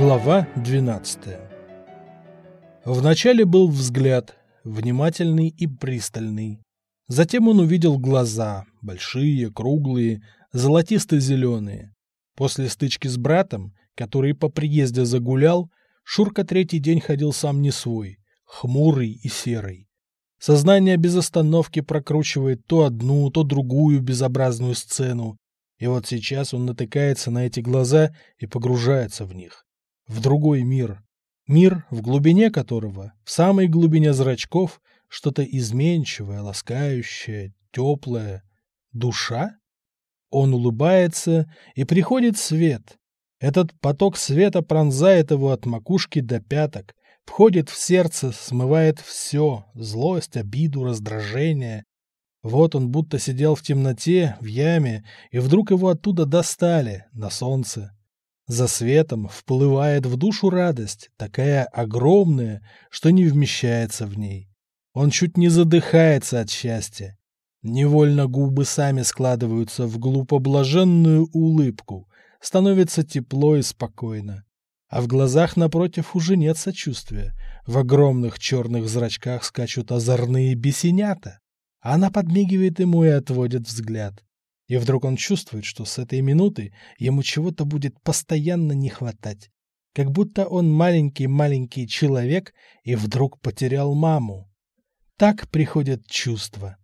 Глава 12 Вначале был взгляд, внимательный и пристальный. Затем он увидел глаза, большие, круглые, золотисто-зеленые. После стычки с братом, который по приезде загулял, Шурка третий день ходил сам не свой, хмурый и серый. Сознание без остановки прокручивает то одну, то другую безобразную сцену, и вот сейчас он натыкается на эти глаза и погружается в них. В другой мир. Мир, в глубине которого, в самой глубине зрачков, что-то изменчивое, ласкающее, теплое. Душа? Он улыбается, и приходит свет. Этот поток света пронзает его от макушки до пяток, входит в сердце, смывает все — злость, обиду, раздражение, вот он будто сидел в темноте, в яме, и вдруг его оттуда достали, на солнце. За светом вплывает в душу радость, такая огромная, что не вмещается в ней. Он чуть не задыхается от счастья. Невольно губы сами складываются в глупо-блаженную улыбку, становится тепло и спокойно. А в глазах напротив уже нет сочувствия. В огромных черных зрачках скачут озорные бесенята. Она подмигивает ему и отводит взгляд. И вдруг он чувствует, что с этой минуты ему чего-то будет постоянно не хватать. Как будто он маленький-маленький человек и вдруг потерял маму. Так приходят чувства.